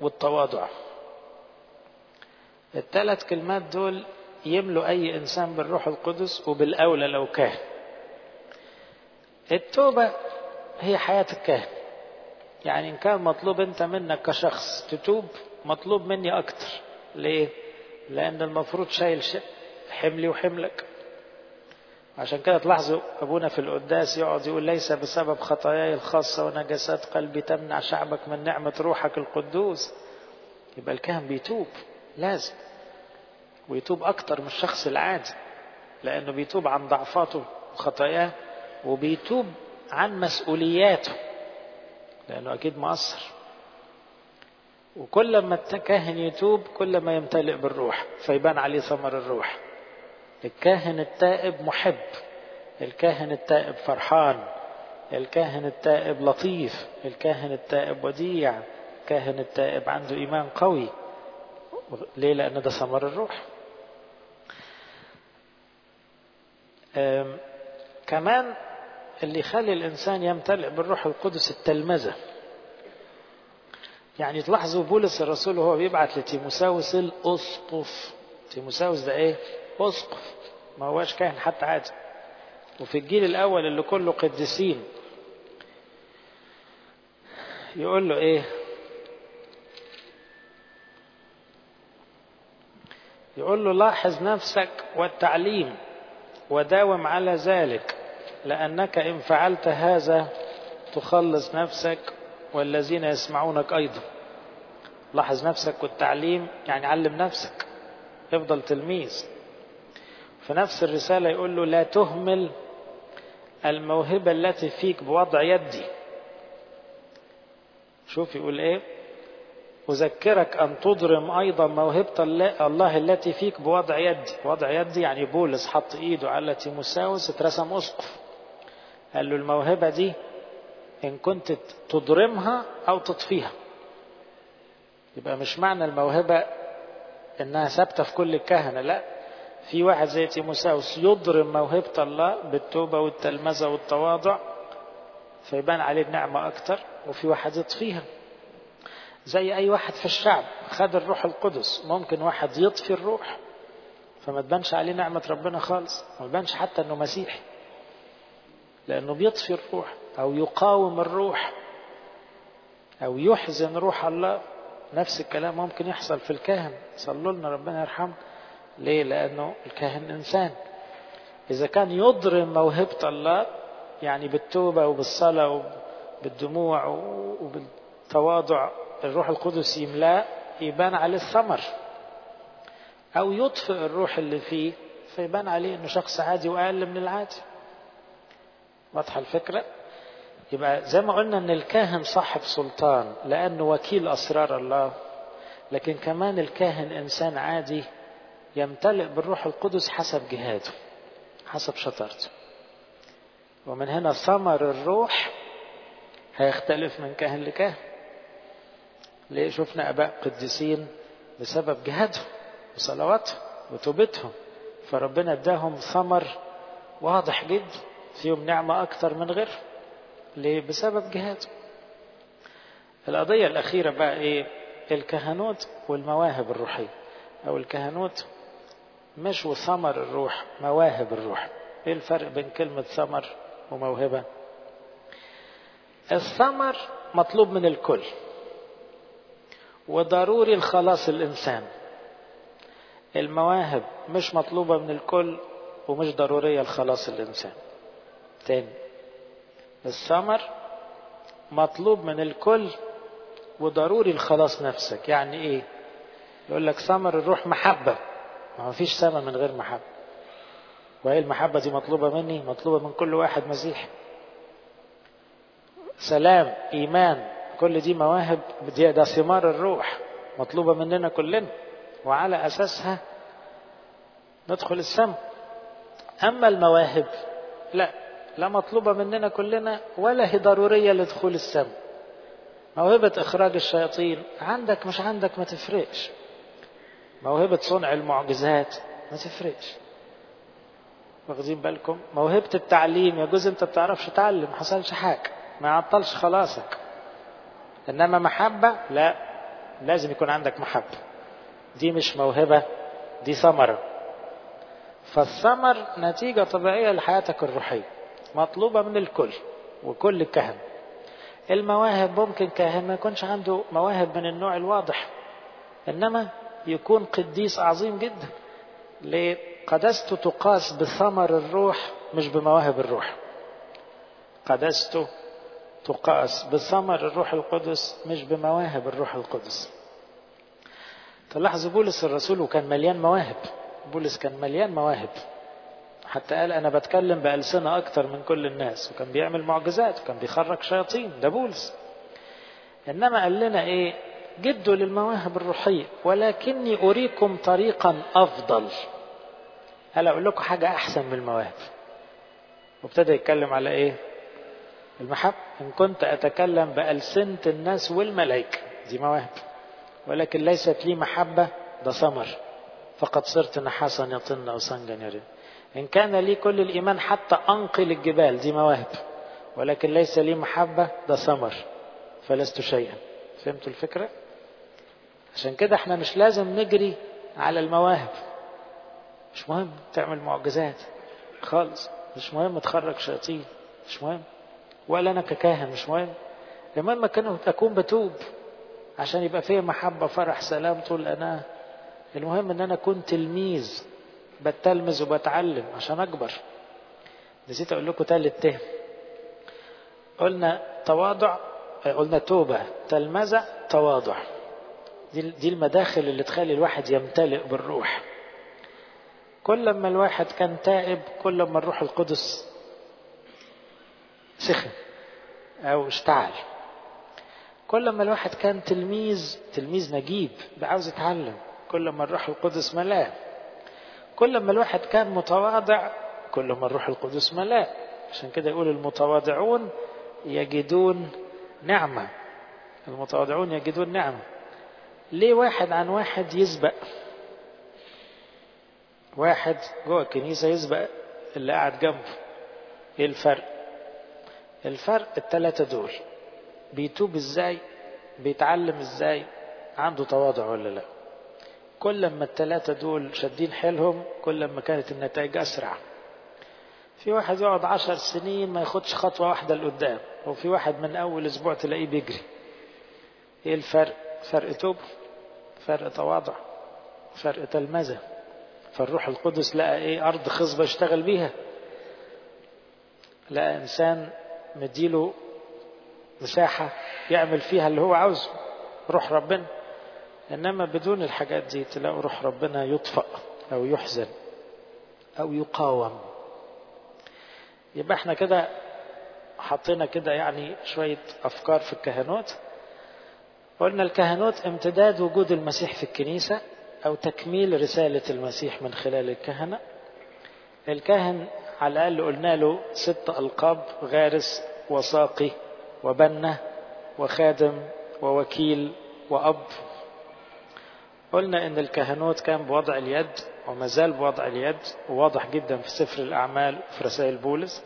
والتواضع. الثلاث كلمات دول يملوا أي إنسان بالروح القدس وبالأولى لو كان. التوبة هي حياة الكاهن. يعني إن كان مطلوب أنت منك كشخص تتوب مطلوب مني أكتر. ليه؟ لأن المفروض شايل حملي وحملك. عشان كده تلاحظوا أبونا في القداس يقعد يقول ليس بسبب خطاياي الخاصة ونجاسات قلبي تمنع شعبك من نعمة روحك القدوس. يبقى الكاهن بيتوب لازم. ويتوب أكتر من الشخص العادي لأنه بيتوب عن ضعفاته وخطاياه وبيتوب عن مسؤولياته لأنه أكيد مقصر. وكل ما الكاهن يتوب كل ما يمتلئ بالروح فيبان عليه ثمر الروح. الكاهن التائب محب الكاهن التائب فرحان الكاهن التائب لطيف الكاهن التائب وديع الكاهن التائب عنده إيمان قوي. ليه؟ لأن ده ثمر الروح. كمان اللي يخلي الإنسان يمتلئ بالروح القدس التلمذة. يعني تلاحظوا بولس الرسول وهو بيبعت لتيموساوس الأسقف. تيموساوس ده إيه؟ أسقف ما هواش كاهن حتى عادي. وفي الجيل الأول اللي كله قديسين يقول له إيه؟ يقول له لاحظ نفسك والتعليم وداوم على ذلك لأنك إن فعلت هذا تخلص نفسك والذين يسمعونك أيضا. لاحظ نفسك والتعليم يعني علم نفسك. افضل تلميذ. في نفس الرسالة يقول له لا تهمل الموهبة التي فيك بوضع يدي. شوف يقول إيه؟ أذكرك أن تضرم أيضا موهبة الله التي فيك بوضع يدي. وضع يدي يعني بولس حط إيده على تيموساوس اترسم أسقف. قال له الموهبة دي إن كنت تضرمها أو تطفيها. يبقى مش معنى الموهبة إنها ثابتة في كل الكهنة لا. في واحد زي تيموساوس يضرم موهبة الله بالتوبة والتلمذة والتواضع فيبان عليه النعمة أكتر وفي واحد يطفيها زي أي واحد في الشعب خد الروح القدس ممكن واحد يطفي الروح فما تبانش عليه نعمة ربنا خالص ما تبانش حتى أنه مسيحي. لأنه بيطفي الروح أو يقاوم الروح أو يحزن روح الله. نفس الكلام ممكن يحصل في الكاهن. صلوا لنا ربنا يرحمه. ليه؟ لأنه الكاهن إنسان. إذا كان يضرم موهبة الله يعني بالتوبة وبالصلاة وبالدموع وبالتواضع الروح القدس يملأه يبان عليه الثمر. أو يطفئ الروح اللي فيه فيبان عليه إنه شخص عادي وأقل من العادي. واضحة الفكرة؟ يبقى زي ما قلنا إن الكاهن صاحب سلطان لأنه وكيل أسرار الله. لكن كمان الكاهن إنسان عادي يمتلئ بالروح القدس حسب جهاده حسب شطارته. ومن هنا ثمر الروح هيختلف من كاهن لكاهن. ليه شفنا آباء قديسين بسبب جهادهم وصلواتهم وتوبتهم فربنا اداهم ثمر واضح جدا فيهم نعمة أكتر من غيرهم. ليه؟ بسبب جهاده. القضية الأخيرة بقى إيه؟ الكهنوت والمواهب الروحية أو الكهنوت مش وثمر الروح مواهب الروح. إيه الفرق بين كلمة ثمر وموهبة؟ الثمر مطلوب من الكل وضروري الخلاص الإنسان. المواهب مش مطلوبة من الكل ومش ضرورية الخلاص الإنسان. تاني الثمر مطلوب من الكل وضروري الخلاص نفسك. يعني إيه؟ يقول لك ثمر الروح محبة. ما فيش سما من غير محبة. وهي المحبة دي مطلوبة مني مطلوبة من كل واحد مسيحي سلام إيمان كل دي مواهب دي ده ثمار الروح مطلوبة مننا كلنا. وعلى أساسها ندخل السماء أما المواهب لا لا مطلوبة مننا كلنا ولا هي ضرورية لدخول السماء موهبة إخراج الشياطين عندك مش عندك ما تفرقش. موهبة صنع المعجزات. ما تفرقش. واخدين بالكم؟ موهبة التعليم يجوز انت بتعرفش تعلم ما حصلش حاجة. ما يعطلش خلاصك. إنما محبة؟ لا. لازم يكون عندك محبة. دي مش موهبة دي ثمرة. فالثمر نتيجة طبيعية لحياتك الروحية مطلوبة من الكل وكل الكهنة المواهب ممكن كاهن ما يكونش عنده مواهب من النوع الواضح. إنما يكون قديس عظيم جدا. ليه؟ تقاس بثمر الروح مش بمواهب الروح. قدسته تقاس بثمر الروح القدس مش بمواهب الروح القدس. تلاحظوا بولس الرسول وكان مليان مواهب. بولس كان مليان مواهب. حتى قال أنا بتكلم بألسنة أكتر من كل الناس. وكان بيعمل معجزات وكان بيخرج شياطين. ده بولس. إنما قال لنا إيه؟ جدوا للمواهب الروحية ولكني أريكم طريقا أفضل. هلا أقول لكم حاجة أحسن من المواهب. وابتدى يتكلم على إيه؟ المحبة إن كنت أتكلم بألسنة الناس والملائكة دي مواهب. ولكن ليست لي محبة ده ثمر. فقد صرت نحاسا يطن أو سنجا يرن. إن كان لي كل الإيمان حتى أنقل الجبال دي مواهب. ولكن ليس لي محبة ده ثمر. فلست شيئا. فهمتوا الفكرة؟ عشان كده إحنا مش لازم نجري على المواهب. مش مهم تعمل معجزات. خالص. مش مهم تخرج شياطين. مش مهم. ولا أنا ككاهن. مش مهم. المهم كانوا اكون بتوب عشان يبقى فيا محبة فرح سلام طول أنا. المهم ان أنا اكون تلميذ. بتلمذ وبتعلم عشان اكبر. نسيت أقول لكم تالت تهم قلنا تواضع قلنا توبة. تلمذة تواضع. دي المداخل اللي تخلي الواحد يمتلئ بالروح. كل ما الواحد كان تائب كل ما الروح القدس سخن أو اشتعل. كل ما الواحد كان تلميذ تلميذ نجيب عاوز يتعلم. كل ما الروح القدس ملاه كل ما الواحد كان متواضع كل ما الروح القدس ملاه عشان كده يقول المتواضعون يجدون نعمة. المتواضعون يجدون نعمة. ليه واحد عن واحد يسبق؟ واحد جوه الكنيسة يسبق اللي قاعد جنبه. إيه الفرق؟ الفرق الثلاثة دول. بيتوب إزاي؟ بيتعلم إزاي؟ عنده تواضع ولا لا؟ كل ما الثلاثة دول شادين حيلهم كل ما كانت النتائج أسرع. في واحد يقعد عشر سنين ما ياخدش خطوة واحدة لقدام وفي واحد من أول أسبوع تلاقيه بيجري. إيه الفرق؟ فرق توب؟ فرق تواضع فرق تلمذة. فالروح القدس لقى إيه؟ أرض خصبة يشتغل بيها. لقى إنسان مديله مساحة يعمل فيها اللي هو عاوزه روح ربنا. إنما بدون الحاجات دي تلاقوا روح ربنا يطفأ أو يحزن أو يقاوم. يبقى إحنا كده حطينا كده يعني شوية أفكار في الكهنوت. قلنا الكهنوت امتداد وجود المسيح في الكنيسة أو تكميل رسالة المسيح من خلال الكهنة. الكاهن على الأقل قلنا له ست ألقاب غارس وساقي وبنة وخادم ووكيل وأب. قلنا إن الكهنوت كان بوضع اليد وما زال بوضع اليد وواضح جدا في سفر الأعمال في رسائل بولس.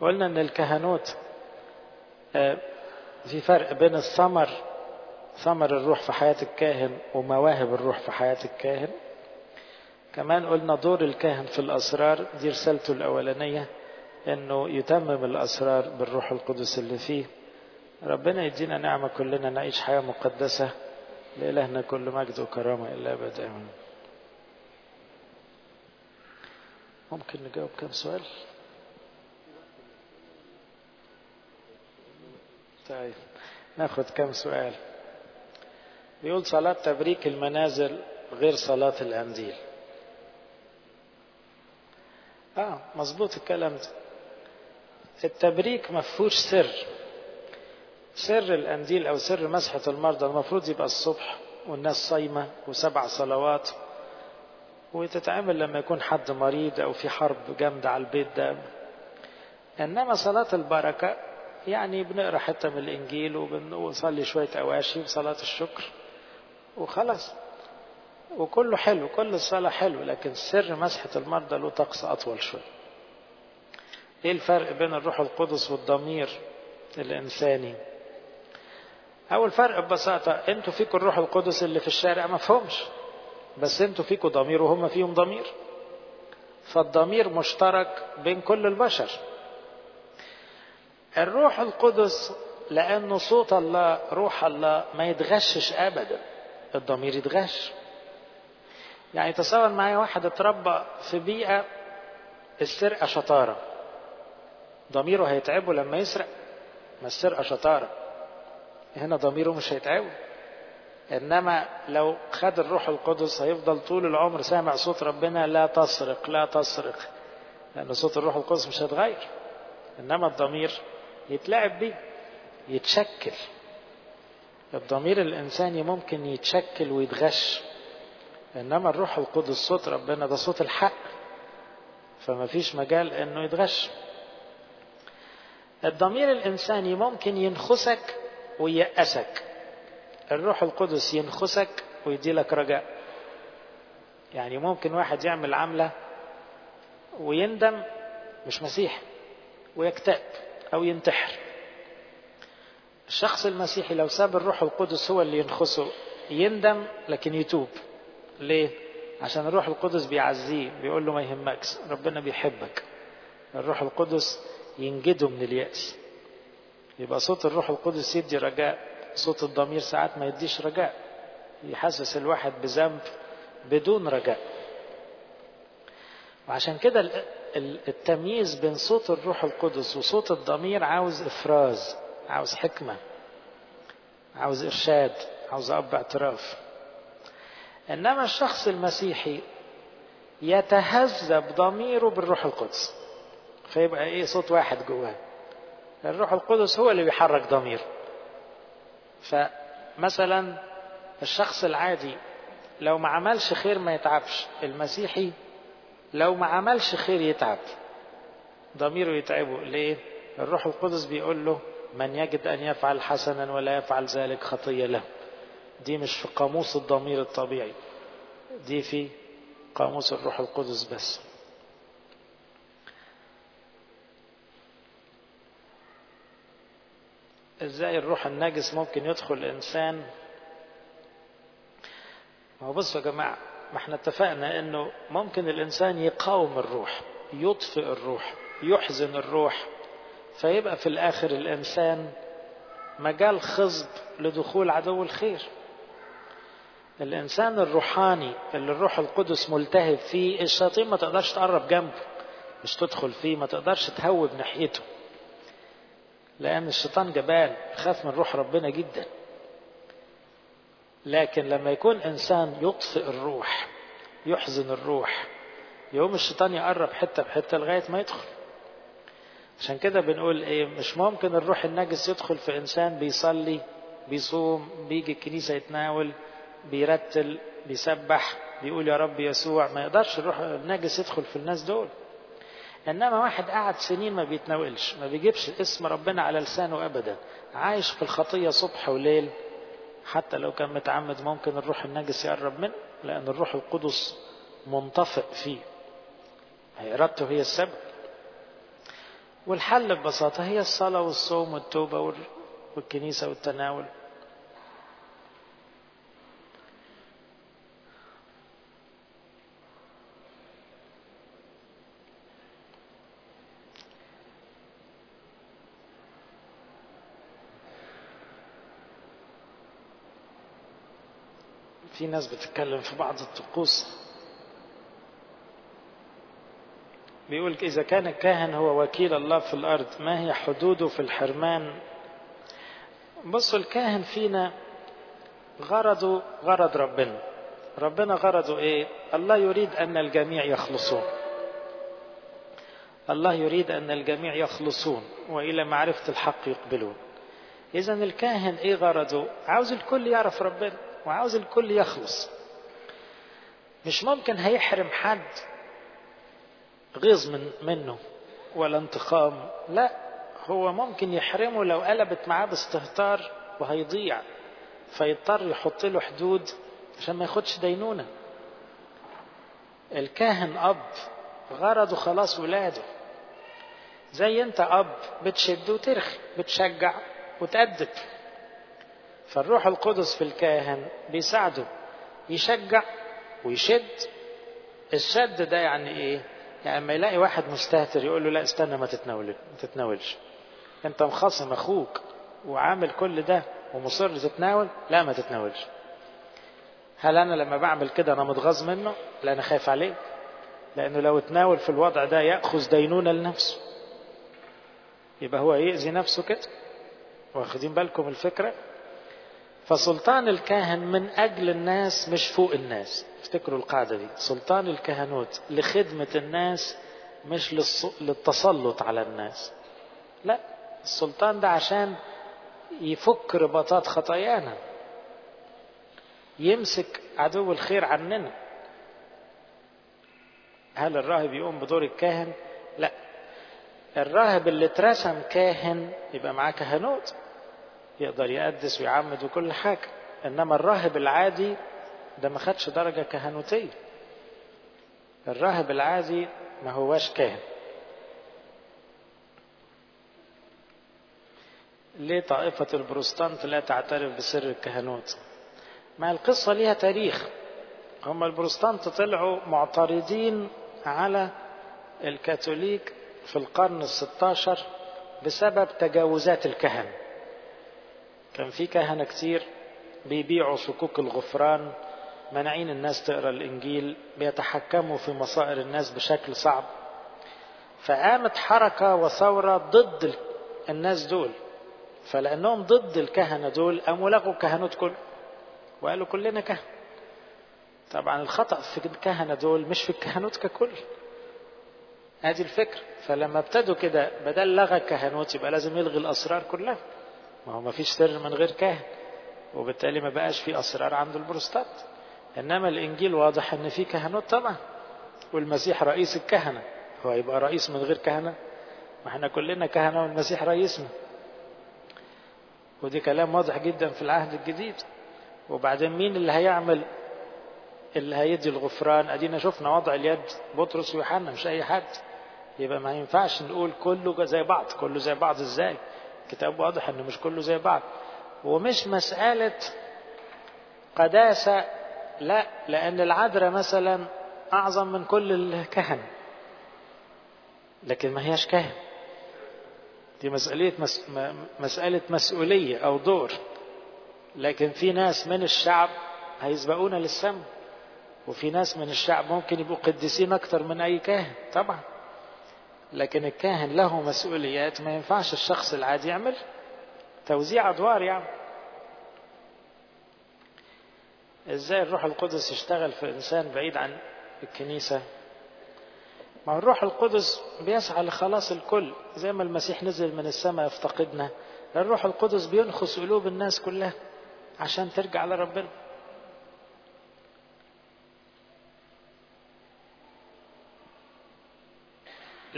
قلنا إن الكهنوت في فرق بين الثمر ثمر الروح في حياة الكاهن ومواهب الروح في حياة الكاهن. كمان قلنا دور الكاهن في الأسرار دي رسالته الأولانية إنه يتمم الأسرار بالروح القدس اللي فيه. ربنا يدينا نعمة كلنا نعيش حياة مقدسة لإلهنا كل مجد وكرامة إلا أبد ممكن نجاوب كم سؤال؟ طيب ناخد كم سؤال. بيقول صلاة تبريك المنازل غير صلاة الأنديل. آه مظبوط الكلام ده. التبريك ما فيهوش سر. سر الأنديل أو سر مسحة المرضى المفروض يبقى الصبح والناس صايمة وسبع صلوات. وتتعمل لما يكون حد مريض أو في حرب جامدة على البيت ده. إنما صلاة البركة يعني بنقرأ حتة من الإنجيل ونصلي شوية أواشي وصلاة الشكر وخلاص. وكله حلو كل الصلاة حلو لكن سر مسحة المرضى له طقس أطول شوية إيه الفرق بين الروح القدس والضمير الإنساني؟ أول فرق ببساطة أنتوا فيكم الروح القدس اللي في الشارع ما فهمش بس أنتوا فيكم ضمير وهم فيهم ضمير. فالضمير مشترك بين كل البشر. الروح القدس لأنه صوت الله روح الله ما يتغشش أبدا. الضمير يتغش. يعني تصور معايا واحد اتربى في بيئة السرقة شطارة. ضميره هيتعبه لما يسرق ما السرقة شطارة. هنا ضميره مش هيتعبه. إنما لو خد الروح القدس هيفضل طول العمر سامع صوت ربنا لا تسرق لا تسرق. لأن صوت الروح القدس مش هيتغير. إنما الضمير يتلعب بيه يتشكل. الضمير الإنساني ممكن يتشكل ويتغش إنما الروح القدس صوت ربنا ده صوت الحق فما فيش مجال إنه يتغش. الضمير الإنساني ممكن ينخسك وييأسك الروح القدس ينخسك ويدي لك رجاء. يعني ممكن واحد يعمل عملة ويندم مش مسيح ويكتئب. أو ينتحر. الشخص المسيحي لو ساب الروح القدس هو اللي ينخسه يندم لكن يتوب. ليه؟ عشان الروح القدس بيعزيه بيقول له ما يهمكش ربنا بيحبك. الروح القدس ينجده من اليأس. يبقى صوت الروح القدس يدي رجاء صوت الضمير ساعات ما يديش رجاء. يحسس الواحد بذنب بدون رجاء. وعشان كده التمييز بين صوت الروح القدس وصوت الضمير عاوز إفراز عاوز حكمة عاوز إرشاد عاوز أب اعتراف. إنما الشخص المسيحي يتهذب ضميره بالروح القدس. فيبقى إيه صوت واحد جواه. الروح القدس هو اللي بيحرك ضميره. فمثلا الشخص العادي لو ما عملش خير ما يتعبش المسيحي لو ما عملش خير يتعب. ضميره يتعبه. ليه؟ الروح القدس بيقول له من يجد أن يفعل حسنا ولا يفعل ذلك خطية له. دي مش في قاموس الضمير الطبيعي. دي في قاموس الروح القدس بس. إزاي الروح النجس ممكن يدخل الإنسان؟ ما هو بصوا يا جماعة ما إحنا اتفقنا انه ممكن الانسان يقاوم الروح يطفئ الروح يحزن الروح فيبقى في الآخر الانسان مجال خصب لدخول عدو الخير. الانسان الروحاني اللي الروح القدس ملتهب فيه الشياطين ما تقدرش تقرب جنبه مش تدخل فيه ما تقدرش تهوب ناحيته لأن الشيطان جبان خاف من روح ربنا جدا. لكن لما يكون إنسان يطفئ الروح يحزن الروح يقوم الشيطان يقرب حتة بحتة لغاية ما يدخل. عشان كده بنقول إيه مش ممكن الروح النجس يدخل في إنسان بيصلي بيصوم بيجي الكنيسة يتناول بيرتل بيسبح بيقول يا رب يسوع. ما يقدرش الروح النجس يدخل في الناس دول. إنما واحد قعد سنين ما بيتناولش ما بيجيبش اسم ربنا على لسانه ابدا. عايش في الخطية صبح وليل حتى لو كان متعمد ممكن الروح النجس يقرب منه لأن الروح القدس منطفئ فيه. هي إرادته هي السبب. والحل ببساطة هي الصلاة والصوم والتوبة والكنيسة والتناول. في ناس بتتكلم في بعض الطقوس. بيقول إذا كان الكاهن هو وكيل الله في الأرض ما هي حدوده في الحرمان؟ بصوا الكاهن فينا غرضه غرض ربنا. ربنا غرضه إيه؟ الله يريد أن الجميع يخلصون. الله يريد أن الجميع يخلصون وإلى معرفة الحق يقبلون. إذا الكاهن إيه غرضه؟ عاوز الكل يعرف ربنا. وعاوز الكل يخلص. مش ممكن هيحرم حد غيظ من منه ولا انتقام. لا هو ممكن يحرمه لو قلبت معاه باستهتار وهيضيع فيضطر يحط له حدود عشان ما ياخدش دينونة. الكاهن أب غرضه خلاص ولاده. زي انت أب بتشد وترخي بتشجع وتأدب. فالروح القدس في الكاهن بيساعده يشجع ويشد. الشد ده يعني إيه؟ يعني لما يلاقي واحد مستهتر يقول له لا استنى ما تتناول ما تتناولش. أنت مخاصم أخوك وعامل كل ده ومصر تتناول؟ لا ما تتناولش. هل أنا لما بعمل كده أنا متغاظ منه؟ لا أنا خايف عليه لأنه لو اتناول في الوضع ده يأخذ دينونة لنفسه. يبقى هو يأذي نفسه كده. واخدين بالكم الفكرة؟ فسلطان الكاهن من أجل الناس مش فوق الناس. افتكروا القاعدة دي. سلطان الكهنوت لخدمة الناس مش للتسلط على الناس. لا السلطان ده عشان يفك رباطات خطايانا. يمسك عدو الخير عننا. هل الراهب يقوم بدور الكاهن؟ لا. الراهب اللي اترسم كاهن يبقى معاه كهنوت. يقدر يقدس ويعمد وكل حاجة. إنما الراهب العادي ده ما خدش درجة كهنوتية. الراهب العادي ما هواش كاهن. ليه طائفة البروستانت لا تعترف بسر الكهنوت؟ ما القصة ليها تاريخ. هم البروستانت طلعوا معترضين على الكاثوليك في القرن الستاشر بسبب تجاوزات الكهنة. كان في كهنة كتير بيبيعوا صكوك الغفران منعين الناس تقرأ الإنجيل بيتحكموا في مصائر الناس بشكل صعب. فقامت حركة وثورة ضد الناس دول. فلأنهم ضد الكهنة دول قاموا لغوا الكهنوت كله. وقالوا كلنا كهنة. طبعا الخطأ في الكهنة دول مش في الكهنوت ككل. ادي الفكرة. فلما ابتدوا كده بدل لغى الكهنوت يبقى لازم يلغي الأسرار كلها. ما هو ما فيش سر من غير كاهن وبالتالي ما بقاش في أسرار عند البروستات. إنما الإنجيل واضح إن في كهنوت طبعا والمسيح رئيس الكهنة. هو يبقى رئيس من غير كهنة؟ ما إحنا كلنا كهنة والمسيح رئيسنا. ودي كلام واضح جدا في العهد الجديد. وبعدين مين اللي هيعمل؟ اللي هيدي الغفران؟ أدينا شفنا وضع اليد بطرس ويوحنا مش أي حد. يبقى ما ينفعش نقول كله زي بعض. كله زي بعض إزاي؟ الكتاب واضح إنه مش كله زي بعض. ومش مسألة قداسة لا لأن العذراء مثلا أعظم من كل الكهنة لكن ما هياش كاهن دي مسألة مس... مسألة مسؤولية أو دور. لكن في ناس من الشعب هيسبقونا للسماء وفي ناس من الشعب ممكن يبقوا قديسين أكتر من أي كاهن. طبعا. لكن الكاهن له مسؤوليات ما ينفعش الشخص العادي يعمل توزيع أدوار يعني. إزاي الروح القدس يشتغل في إنسان بعيد عن الكنيسة؟ ما هو الروح القدس بيسعى لخلاص الكل زي ما المسيح نزل من السماء يفتقدنا. الروح القدس بينخس قلوب الناس كلها عشان ترجع لربنا.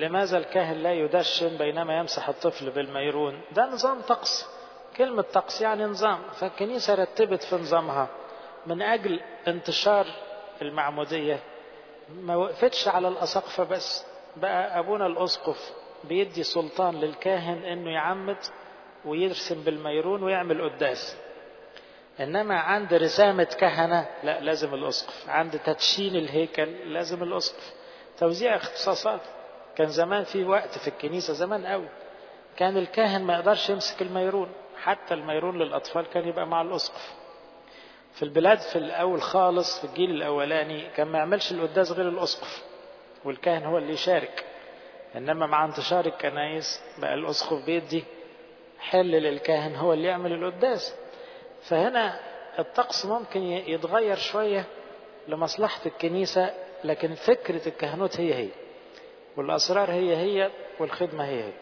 لماذا الكاهن لا يدشن بينما يمسح الطفل بالميرون؟ ده نظام طقس. كلمة طقس يعني نظام. فالكنيسة رتبت في نظامها. من أجل انتشار المعمودية ما وقفتش على الأساقفة بس. بقى أبونا الأسقف بيدي سلطان للكاهن إنه يعمد ويرسم بالميرون ويعمل قداس. إنما عند رسامة كهنة لا لازم الأسقف. عند تدشين الهيكل لازم الأسقف. توزيع اختصاصات. كان زمان في وقت في الكنيسة زمان قوي. كان الكاهن ما يقدرش يمسك الميرون حتى الميرون للأطفال كان يبقى مع الأسقف. في البلاد في الأول خالص في الجيل الأولاني كان ما يعملش القداس غير الأسقف والكاهن هو اللي يشارك. إنما مع انتشار الكنايس بقى الأسقف بيدي حل للكاهن هو اللي يعمل القداس. فهنا الطقس ممكن يتغير شوية لمصلحة الكنيسة لكن فكرة الكهنوت هي هي. والأسرار هي هي والخدمة هي هي.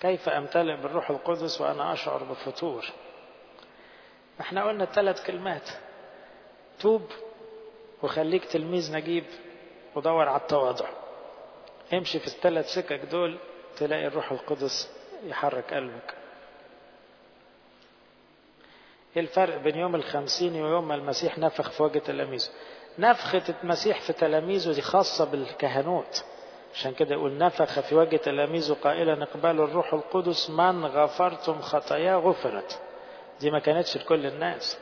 كيف أمتلئ بالروح القدس وأنا أشعر بفتور إحنا قلنا ثلاث كلمات. توب وخليك تلميذ نجيب ودور على التواضع. امشي في الثلاث سكك دول تلاقي الروح القدس يحرك قلبك. إيه الفرق بين يوم الخمسين ويوم ما المسيح نفخ في وجه تلاميذه نفخة المسيح في تلاميذه دي خاصة بالكهنوت. عشان كده يقول نفخ في وجه تلاميذه قائلا اقبلوا الروح القدس من غفرتم خطاياه غفرت. دي ما كانتش لكل الناس.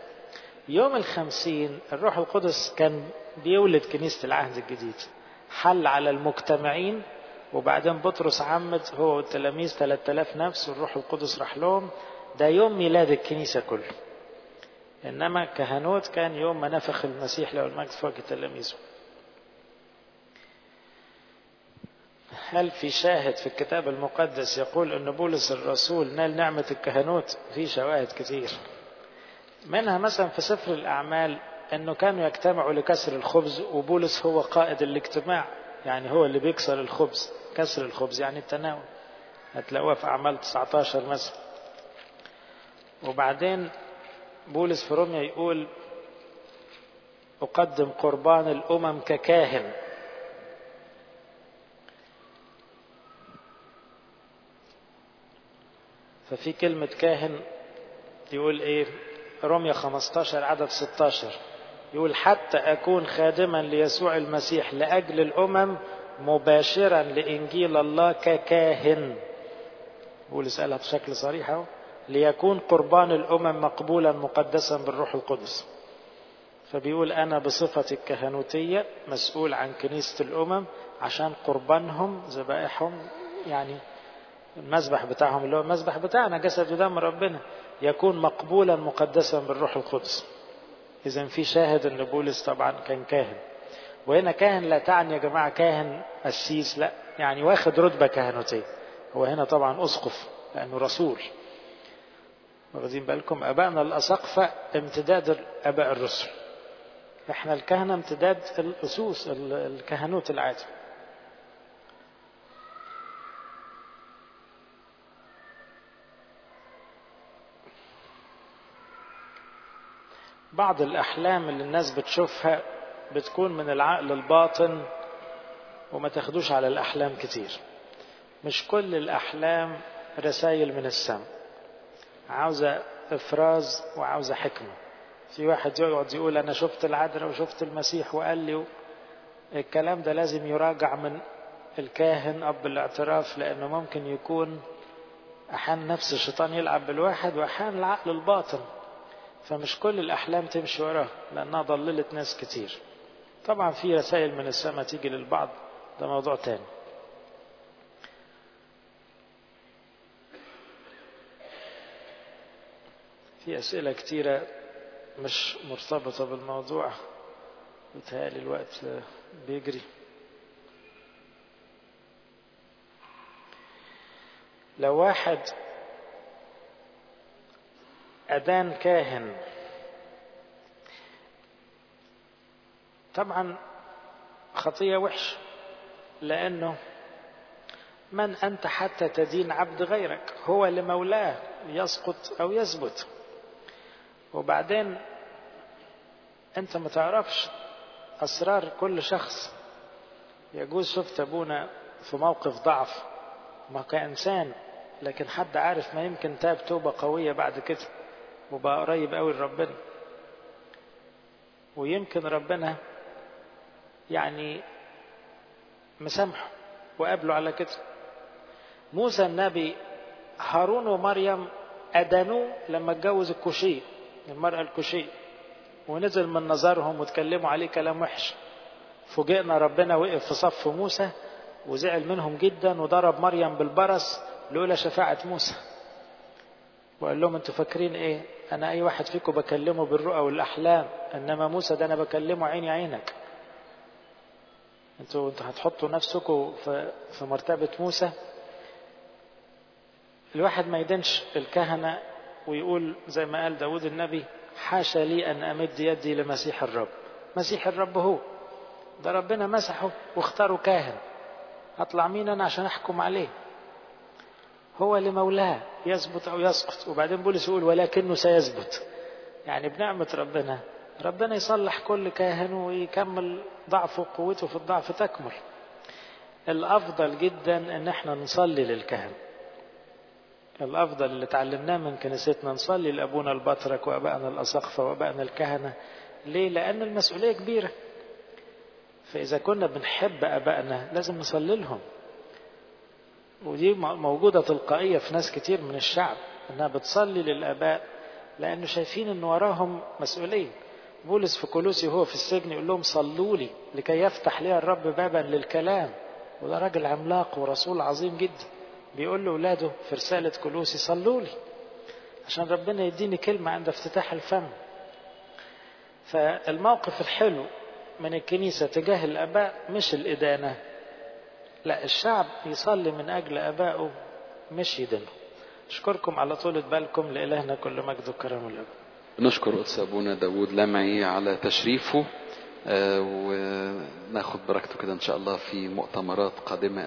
يوم الخمسين الروح القدس كان بيولد كنيسة العهد الجديد. حل على المجتمعين وبعدين بطرس عمد هو والتلاميذ 3000 نفس والروح القدس راح لهم. ده يوم ميلاد الكنيسة كله. إنما كهنوت كان يوم ما نفخ المسيح له المجد وجه تلاميذه هل في شاهد في الكتاب المقدس يقول أن بولس الرسول نال نعمة الكهنوت؟ في شواهد كتير منها مثلا في سفر الأعمال أنه كانوا يجتمعوا لكسر الخبز وبولس هو قائد الاجتماع يعني هو اللي بيكسر الخبز كسر الخبز يعني التناول. هتلاقوها في أعمال 19 مثلا. وبعدين بولس في روميا يقول أقدم قربان الأمم ككاهن. ففي كلمة كاهن يقول إيه؟ روميا 15 عدد 16 يقول حتى أكون خادما ليسوع المسيح لأجل الأمم مباشرا لإنجيل الله ككاهن. بولس قالها بشكل صريح أهو. ليكون قربان الأمم مقبولا مقدسا بالروح القدس. فبيقول أنا بصفتي الكهنوتية مسؤول عن كنيسة الأمم عشان قربانهم ذبائحهم يعني المذبح بتاعهم اللي هو المذبح بتاعنا جسد ودم ربنا يكون مقبولا مقدسا بالروح القدس. إذا في شاهد أن بولس طبعا كان كاهن. وهنا كاهن لا تعني يا جماعة كاهن قسيس لا يعني واخد رتبة كهنوتية. هو هنا طبعا أسقف لأنه رسول. واخدين بالكم أبائنا الأساقفة امتداد أباء الرسل. إحنا الكهنة امتداد الأسوس الكهنوت العادي. بعض الأحلام اللي الناس بتشوفها بتكون من العقل الباطن وما تاخدوش على الأحلام كتير. مش كل الأحلام رسائل من السماء. عاوزة إفراز وعاوزة حكمة. في واحد يقعد يقول أنا شفت العذراء وشفت المسيح وقال لي الكلام ده لازم يراجع من الكاهن أب الاعتراف لأنه ممكن يكون أحيانا نفس الشيطان يلعب بالواحد وأحيانا العقل الباطن. فمش كل الأحلام تمشي وراه لأنها ضللت ناس كتير. طبعا في رسائل من السماء تيجي للبعض ده موضوع تاني. في أسئلة كتيرة مش مرتبطة بالموضوع. بتهيألي الوقت بيجري. لو واحد أدان كاهن طبعا خطية وحش لأنه من أنت حتى تدين عبد غيرك؟ هو لمولاه يسقط أو يثبت. وبعدين أنت ما تعرفش أسرار كل شخص. يجوز شفت أبونا في موقف ضعف ما كإنسان لكن حد عارف ما يمكن تاب توبة قوية بعد كده وبقى قريب قوي لربنا. ويمكن ربنا يعني مسامحه وقابله على كده. موسى النبي هارون ومريم أدانوه لما اتجوز الكوشي المرأة الكوشي ونزل من نظرهم وتكلموا عليه كلام وحش. فوجئنا ربنا وقف في صف موسى وزعل منهم جدا وضرب مريم بالبرص لولا شفاعة موسى. وقال لهم أنتوا فاكرين إيه؟ أنا اي واحد فيكم بكلمه بالرؤى والأحلام انما موسى ده أنا بكلمه عيني عينك. أنتوا أنتوا هتحطوا نفسكم في في مرتبة موسى. الواحد ما يدنش الكهنة ويقول زي ما قال داود النبي حاشا لي أن أمد يدي لمسيح الرب. مسيح الرب هو. ده ربنا مسحه واختاروا كاهن. أطلع مين أنا عشان أحكم عليه؟ هو لمولاه يثبت أو يسقط. وبعدين بولس يقول ولكنه سيثبت. يعني بنعمة ربنا. ربنا يصلح كل كاهن ويكمل ضعفه وقوته في الضعف تكمل. الأفضل جدا أن إحنا نصلي للكهن الأفضل اللي تعلمناه من كنيستنا نصلي لأبونا البطرك وأبائنا الأسقفة وأبائنا الكهنة. ليه؟ لأن المسؤولية كبيرة. فإذا كنا بنحب أبائنا لازم نصلي لهم. ودي موجودة تلقائية في ناس كتير من الشعب أنها بتصلي للآباء لأنه شايفين أن وراهم مسؤولية بولس في كولوسي وهو في السجن يقول لهم صلوا لي لكي يفتح لي الرب بابا للكلام. وده راجل عملاق ورسول عظيم جدا. بيقول لأولاده في رسالة كلوسي صلوا لي عشان ربنا يديني كلمة عند افتتاح الفم. فالموقف الحلو من الكنيسة تجاه الآباء مش الإدانة لا الشعب يصلي من أجل آبائه مش يدنه أشكركم على طولة بالكم لإلهنا كل مجد وكرم الأب نشكر قدس أبونا داود لمعي على تشريفه آه وناخد بركته كده إن شاء الله في مؤتمرات قادمة.